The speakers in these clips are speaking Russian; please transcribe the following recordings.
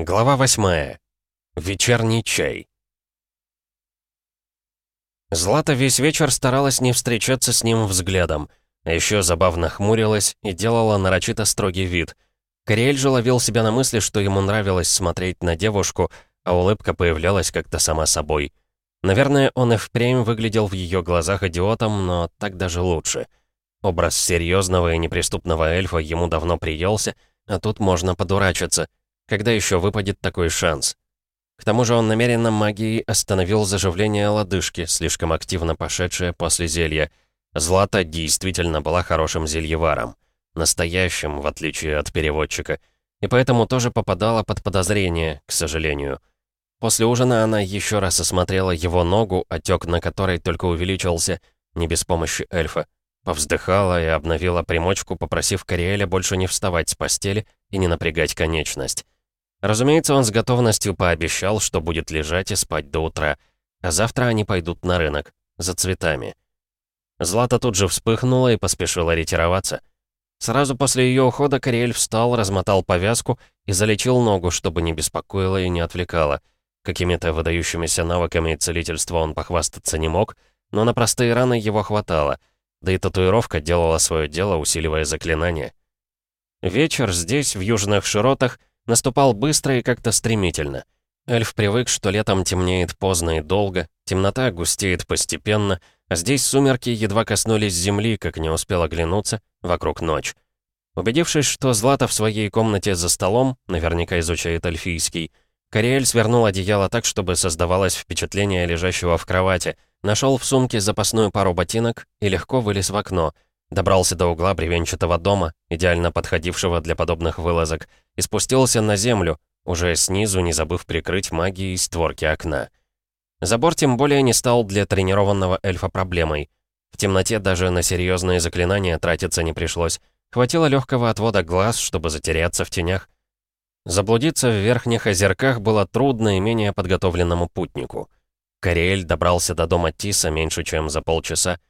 Глава восьмая. Вечерний чай. Злата весь вечер старалась не встречаться с ним взглядом, а еще забавно хмурилась и делала нарочито строгий вид. Кориэль же ловил себя на мысли, что ему нравилось смотреть на девушку, а улыбка появлялась как-то сама собой. Наверное, он и впрямь выглядел в ее глазах идиотом, но так даже лучше. Образ серьезного и неприступного эльфа ему давно приелся, а тут можно подурачиться — когда еще выпадет такой шанс? К тому же он намеренно магией остановил заживление лодыжки, слишком активно пошедшее после зелья. Злата действительно была хорошим зельеваром. Настоящим, в отличие от переводчика. И поэтому тоже попадала под подозрение, к сожалению. После ужина она еще раз осмотрела его ногу, отек на которой только увеличился, не без помощи эльфа. Повздыхала и обновила примочку, попросив Кориэля больше не вставать с постели и не напрягать конечность. Разумеется, он с готовностью пообещал, что будет лежать и спать до утра, а завтра они пойдут на рынок, за цветами. Злата тут же вспыхнула и поспешила ретироваться. Сразу после ее ухода Кориэль встал, размотал повязку и залечил ногу, чтобы не беспокоило и не отвлекало. Какими-то выдающимися навыками целительства он похвастаться не мог, но на простые раны его хватало, да и татуировка делала свое дело, усиливая заклинание. Вечер здесь, в южных широтах, Наступал быстро и как-то стремительно. Эльф привык, что летом темнеет поздно и долго, темнота густеет постепенно, а здесь сумерки едва коснулись земли, как не успел оглянуться, вокруг ночь. Убедившись, что Злата в своей комнате за столом, наверняка изучает эльфийский, Кориэль свернул одеяло так, чтобы создавалось впечатление лежащего в кровати, нашел в сумке запасную пару ботинок и легко вылез в окно — Добрался до угла бревенчатого дома, идеально подходившего для подобных вылазок, и спустился на землю, уже снизу не забыв прикрыть магией створки окна. Забор тем более не стал для тренированного эльфа проблемой. В темноте даже на серьезные заклинания тратиться не пришлось. Хватило легкого отвода глаз, чтобы затеряться в тенях. Заблудиться в верхних озерках было трудно и менее подготовленному путнику. Кориэль добрался до дома Тиса меньше, чем за полчаса,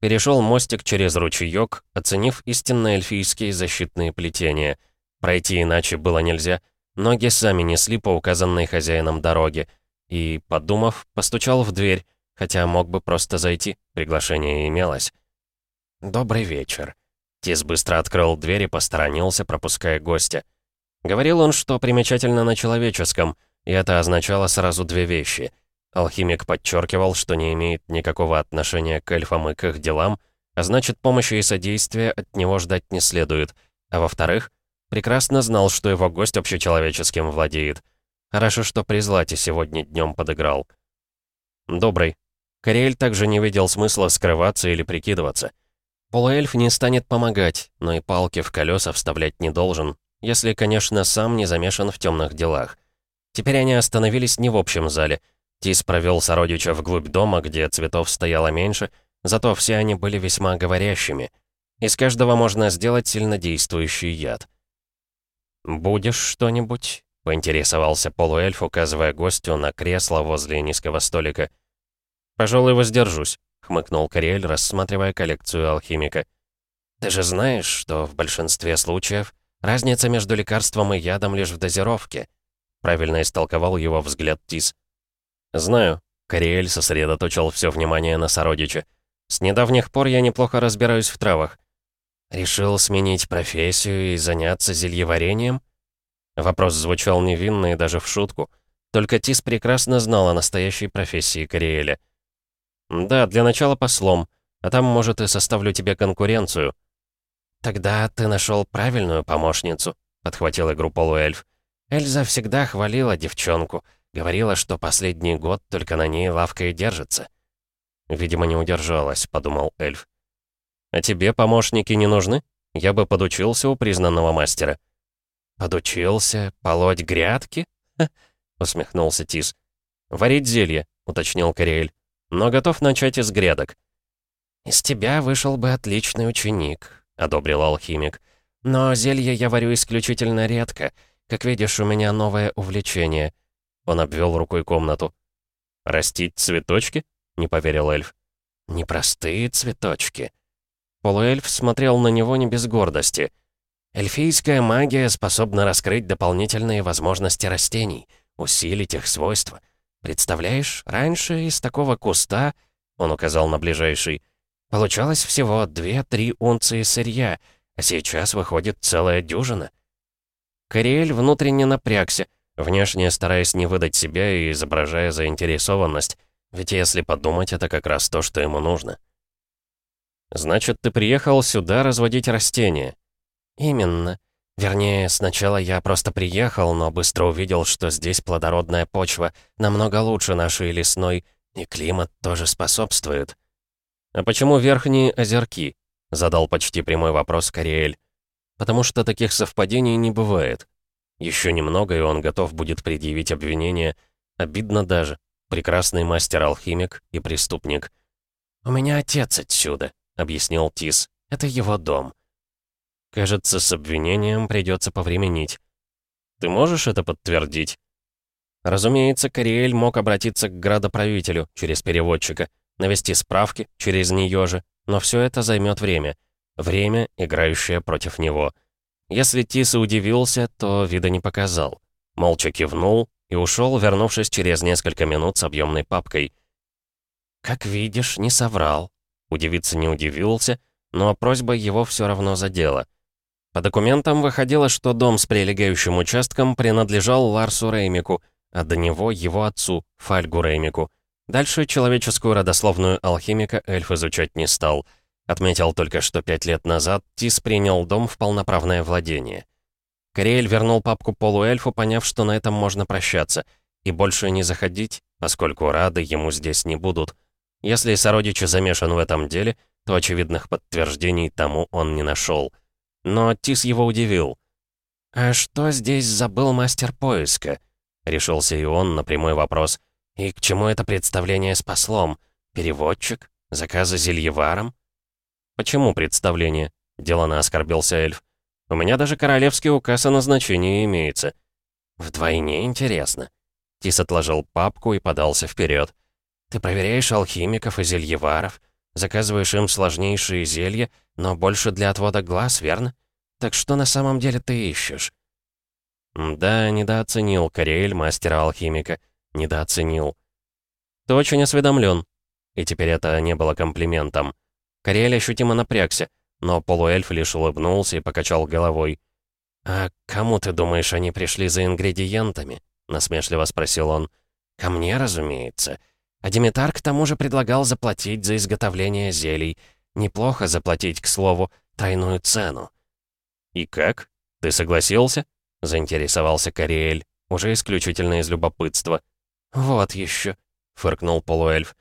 Перешел мостик через ручеёк, оценив истинно эльфийские защитные плетения. Пройти иначе было нельзя. Ноги сами несли по указанной хозяином дороге. И, подумав, постучал в дверь, хотя мог бы просто зайти, приглашение имелось. «Добрый вечер». Тис быстро открыл дверь и посторонился, пропуская гостя. Говорил он, что примечательно на человеческом, и это означало сразу две вещи — Алхимик подчеркивал, что не имеет никакого отношения к эльфам и к их делам, а значит, помощи и содействия от него ждать не следует. А во-вторых, прекрасно знал, что его гость общечеловеческим владеет. Хорошо, что при Злате сегодня днем подыграл. Добрый. Кориэль также не видел смысла скрываться или прикидываться. Полуэльф не станет помогать, но и палки в колеса вставлять не должен, если, конечно, сам не замешан в темных делах. Теперь они остановились не в общем зале — Тис провел сородича вглубь дома, где цветов стояло меньше, зато все они были весьма говорящими. Из каждого можно сделать сильнодействующий яд. «Будешь что-нибудь?» — поинтересовался полуэльф, указывая гостю на кресло возле низкого столика. «Пожалуй, воздержусь», — хмыкнул Кориэль, рассматривая коллекцию алхимика. «Ты же знаешь, что в большинстве случаев разница между лекарством и ядом лишь в дозировке», — правильно истолковал его взгляд Тис. «Знаю». Кориэль сосредоточил все внимание на сородиче. «С недавних пор я неплохо разбираюсь в травах». «Решил сменить профессию и заняться зельеварением?» Вопрос звучал невинно и даже в шутку. Только Тис прекрасно знал о настоящей профессии Кориэля. «Да, для начала послом, а там, может, и составлю тебе конкуренцию». «Тогда ты нашел правильную помощницу», — подхватил игру полуэльф. «Эльза всегда хвалила девчонку». Говорила, что последний год только на ней лавка и держится. Видимо, не удержалась, подумал эльф. А тебе помощники не нужны? Я бы подучился у признанного мастера. Подучился полоть грядки? усмехнулся Тис. Варить зелье, уточнил Кориэль. Но готов начать из грядок. «Из тебя вышел бы отличный ученик», — одобрил алхимик. «Но зелье я варю исключительно редко. Как видишь, у меня новое увлечение — он обвел рукой комнату. «Растить цветочки?» — не поверил эльф. «Непростые цветочки». Полуэльф смотрел на него не без гордости. Эльфийская магия способна раскрыть дополнительные возможности растений, усилить их свойства. Представляешь, раньше из такого куста, он указал на ближайший, получалось всего 2-3 унции сырья, а сейчас выходит целая дюжина. Кориэль внутренне напрягся, внешне стараясь не выдать себя и изображая заинтересованность, ведь если подумать, это как раз то, что ему нужно. «Значит, ты приехал сюда разводить растения?» «Именно. Вернее, сначала я просто приехал, но быстро увидел, что здесь плодородная почва намного лучше нашей лесной, и климат тоже способствует». «А почему верхние озерки?» — задал почти прямой вопрос Кориэль. «Потому что таких совпадений не бывает. Еще немного, и он готов будет предъявить обвинение. Обидно даже. Прекрасный мастер-алхимик и преступник. «У меня отец отсюда», — объяснил Тис. «Это его дом». Кажется, с обвинением придется повременить. Ты можешь это подтвердить? Разумеется, Кориэль мог обратиться к градоправителю через переводчика, навести справки через нее же, но все это займет время. Время, играющее против него. Если Тиса удивился, то вида не показал. Молча кивнул и ушел, вернувшись через несколько минут с объемной папкой. «Как видишь, не соврал». Удивиться не удивился, но просьба его все равно задела. По документам выходило, что дом с прилегающим участком принадлежал Ларсу Реймику, а до него его отцу, Фальгу Реймику. Дальше человеческую родословную алхимика эльф изучать не стал — Отметил только, что пять лет назад Тис принял дом в полноправное владение. Кориэль вернул папку полуэльфу, поняв, что на этом можно прощаться, и больше не заходить, поскольку рады ему здесь не будут. Если сородичи замешан в этом деле, то очевидных подтверждений тому он не нашел. Но Тис его удивил. «А что здесь забыл мастер поиска?» Решился и он на прямой вопрос. «И к чему это представление с послом? Переводчик? Заказы зельеваром?» «Почему представление?» — делано оскорбился эльф. «У меня даже королевский указ о назначении имеется». «Вдвойне интересно». Тис отложил папку и подался вперед. «Ты проверяешь алхимиков и зельеваров, заказываешь им сложнейшие зелья, но больше для отвода глаз, верно? Так что на самом деле ты ищешь?» «Да, недооценил Кориэль, мастера-алхимика. Недооценил». «Ты очень осведомлен». И теперь это не было комплиментом. Кориэль ощутимо напрягся, но полуэльф лишь улыбнулся и покачал головой. «А кому, ты думаешь, они пришли за ингредиентами?» — насмешливо спросил он. «Ко мне, разумеется. А Димитар к тому же предлагал заплатить за изготовление зелий. Неплохо заплатить, к слову, тройную цену». «И как? Ты согласился?» — заинтересовался Кориэль, уже исключительно из любопытства. «Вот еще», — фыркнул полуэльф.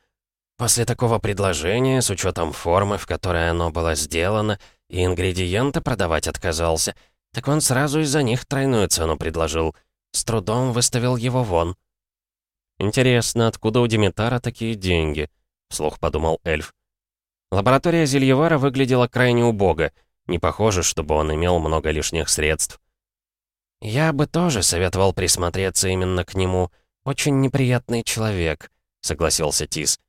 После такого предложения, с учетом формы, в которой оно было сделано, и ингредиенты продавать отказался, так он сразу из-за них тройную цену предложил. С трудом выставил его вон. «Интересно, откуда у Димитара такие деньги?» — вслух подумал эльф. Лаборатория Зельевара выглядела крайне убого. Не похоже, чтобы он имел много лишних средств. «Я бы тоже советовал присмотреться именно к нему. Очень неприятный человек», — согласился Тис.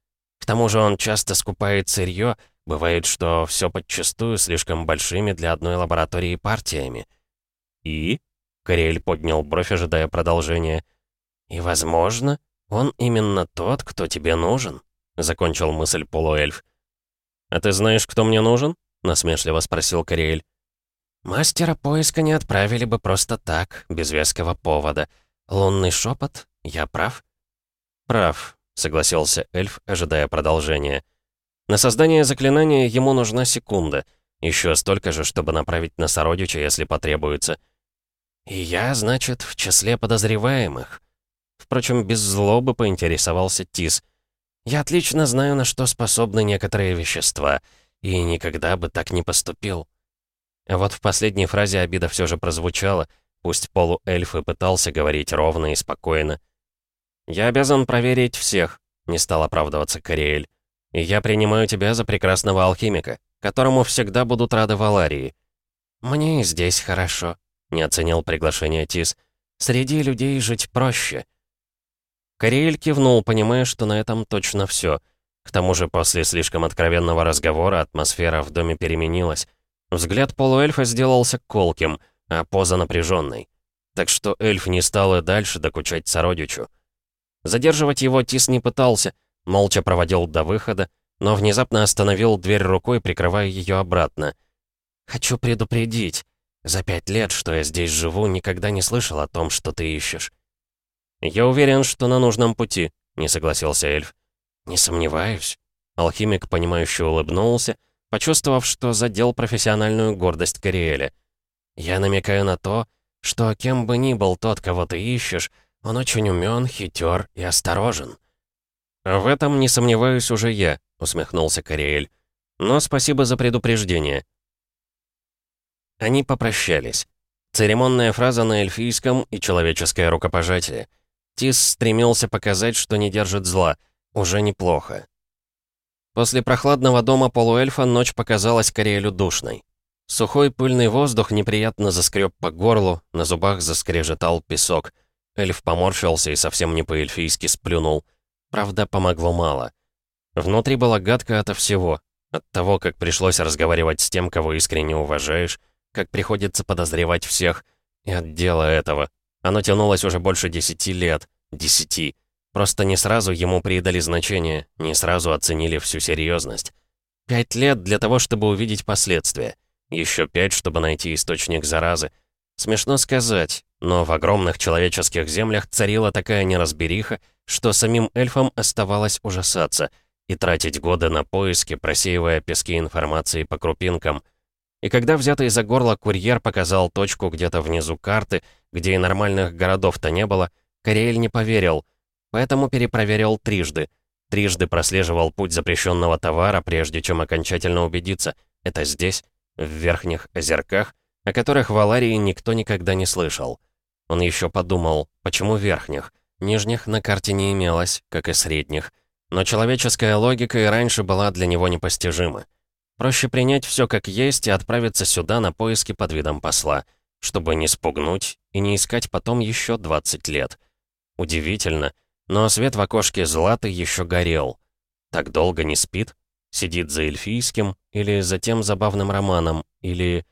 Тому же он часто скупает сырье, бывает, что все подчастую слишком большими для одной лаборатории партиями. И? Кориэль поднял бровь, ожидая продолжения. И, возможно, он именно тот, кто тебе нужен, закончил мысль полуэльф. А ты знаешь, кто мне нужен? насмешливо спросил Кориэль. Мастера поиска не отправили бы просто так, без веского повода. Лунный шепот? Я прав? Прав, согласился эльф, ожидая продолжения. На создание заклинания ему нужна секунда. Еще столько же, чтобы направить на сородича, если потребуется. И я, значит, в числе подозреваемых. Впрочем, без злобы поинтересовался Тис. Я отлично знаю, на что способны некоторые вещества, и никогда бы так не поступил. А вот в последней фразе обида все же прозвучала, пусть полуэльф и пытался говорить ровно и спокойно. «Я обязан проверить всех», — не стал оправдываться Кориэль. «И я принимаю тебя за прекрасного алхимика, которому всегда будут рады Валарии». «Мне и здесь хорошо», — не оценил приглашение Тис. «Среди людей жить проще». Кориэль кивнул, понимая, что на этом точно все. К тому же после слишком откровенного разговора атмосфера в доме переменилась. Взгляд полуэльфа сделался колким, а поза напряженной. Так что эльф не стал и дальше докучать сородичу. Задерживать его Тис не пытался, молча проводил до выхода, но внезапно остановил дверь рукой, прикрывая ее обратно. «Хочу предупредить. За пять лет, что я здесь живу, никогда не слышал о том, что ты ищешь». «Я уверен, что на нужном пути», — не согласился эльф. «Не сомневаюсь». Алхимик, понимающе улыбнулся, почувствовав, что задел профессиональную гордость Кориэля. «Я намекаю на то, что кем бы ни был тот, кого ты ищешь, он очень умен, хитер и осторожен». «В этом не сомневаюсь уже я», — усмехнулся Кориэль. «Но спасибо за предупреждение». Они попрощались. Церемонная фраза на эльфийском и человеческое рукопожатие. Тис стремился показать, что не держит зла. Уже неплохо. После прохладного дома полуэльфа ночь показалась Кориэлю душной. Сухой пыльный воздух неприятно заскреб по горлу, на зубах заскрежетал песок. Эльф поморщился и совсем не по-эльфийски сплюнул. Правда, помогло мало. Внутри было гадко ото всего. От того, как пришлось разговаривать с тем, кого искренне уважаешь, как приходится подозревать всех, и от дела этого. Оно тянулось уже больше десяти лет. Десяти. Просто не сразу ему придали значение, не сразу оценили всю серьезность. Пять лет для того, чтобы увидеть последствия. Еще пять, чтобы найти источник заразы. Смешно сказать, но в огромных человеческих землях царила такая неразбериха, что самим эльфам оставалось ужасаться и тратить годы на поиски, просеивая пески информации по крупинкам. И когда взятый за горло курьер показал точку где-то внизу карты, где и нормальных городов-то не было, Кориэль не поверил, поэтому перепроверил трижды. Трижды прослеживал путь запрещенного товара, прежде чем окончательно убедиться, это здесь, в Верхних Озерках, о которых в Аларии никто никогда не слышал. Он еще подумал, почему Верхних? Нижних на карте не имелось, как и средних. Но человеческая логика и раньше была для него непостижима. Проще принять все как есть и отправиться сюда на поиски под видом посла, чтобы не спугнуть и не искать потом еще 20 лет. Удивительно, но свет в окошке Златы еще горел. Так долго не спит? Сидит за эльфийским или за тем забавным романом, или...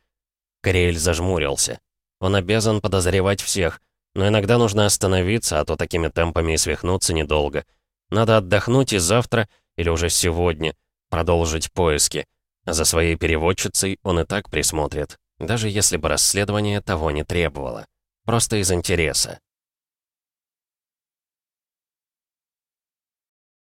Кориэль зажмурился. Он обязан подозревать всех, но иногда нужно остановиться, а то такими темпами и свихнуться недолго. Надо отдохнуть и завтра, или уже сегодня, продолжить поиски. За своей переводчицей он и так присмотрит, даже если бы расследование того не требовало. Просто из интереса.